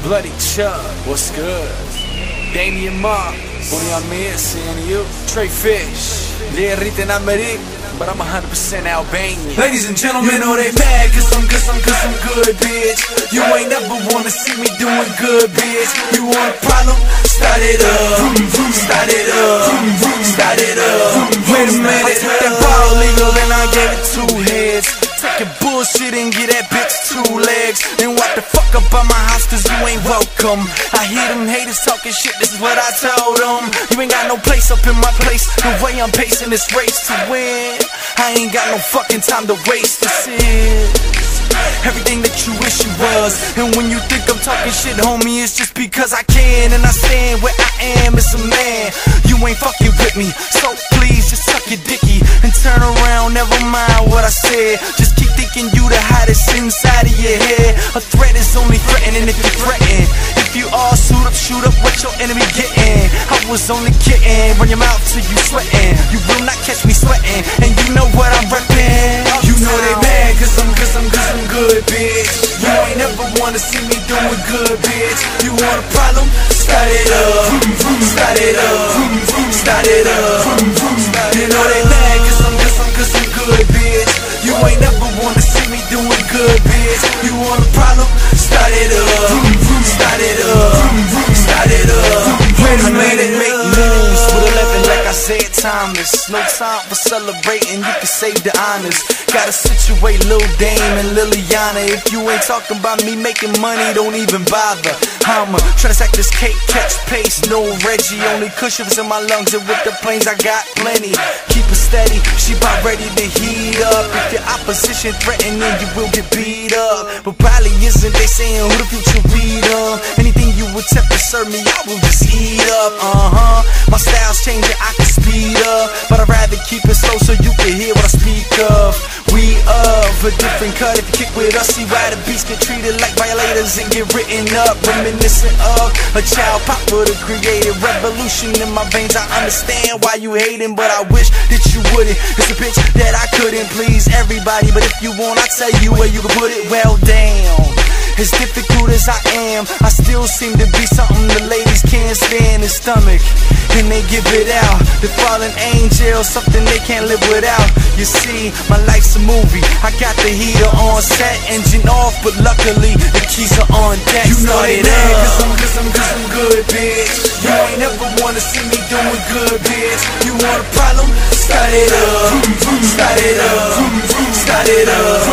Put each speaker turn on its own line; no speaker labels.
BloodyChuck, what's good? Damian Mark, Bonnie Amir, seeing you. Trefish, Lea Rita and Amerik, but I'm 100% Albanian. Ladies and gentlemen, know they mad cause I'm, cause I'm, cause I'm good, bitch. You ain't never wanna see me doing good, bitch. You want a problem? Start it up, start it up, start it up. Wait a minute, I took that ball legal and I gave it two heads. Bullshit and get that bitch two legs. Then walk the fuck up by my house cause you ain't welcome. I hear them haters talking shit, this is what I told them. You ain't got no place up in my place. The way I'm pacing this race to win. I ain't got no fucking time to waste. This is everything that you wish you was. And when you think I'm talking shit, homie, it's just because I can. And I stand where I am as a man. You ain't fucking with me, so please just suck your dicky and turn around. Never mind what I said. Just the hottest inside of your head. A threat is only threatening if you threaten. If you all suit up, shoot up what your enemy getting. I was only kidding. Run your mouth till you sweating. You will not catch me sweating, and you know what I'm repping. You know they mad cause I'm, cause I'm, cause I'm good, bitch. You ain't never wanna see me doing good, bitch. You want a problem? Start it up, start it up, start it up. You know they problem? Start timeless. No time for celebrating, you can save the honors. Gotta situate Lil Dame and Liliana. If you ain't talking about me making money, don't even bother. I'ma transact this cake, catch pace, no Reggie. Only cushions in my lungs, and with the planes I got plenty. Keep it steady, she about ready to heat up. If your opposition threatening, you will get beat up. But probably isn't they saying who the future read um Anything you attempt to serve me, I will just eat up. Uh huh. My style's changing, I can but I'd rather keep it slow so you can hear what I speak of. We of a different cut. If you kick with us, see why the beats get treated like violators and get written up. Reminiscent of a child pop would have created revolution in my veins. I understand why you hating, but I wish that you wouldn't. It's a bitch that I couldn't please everybody, but if you want, I'll tell you where you can put it. Well, damn. As difficult as I am, I still seem to be something the ladies can't stand in stomach. And they give it out. The fallen angel, something they can't live without. You see, my life's a movie. I got the heater on set, engine off, but luckily the keys are on deck. You know they mad, cause I'm, cause I'm, cause I'm good, bitch. You ain't never wanna see me doing good, bitch. You want a problem? Start it up, start it up, start it up.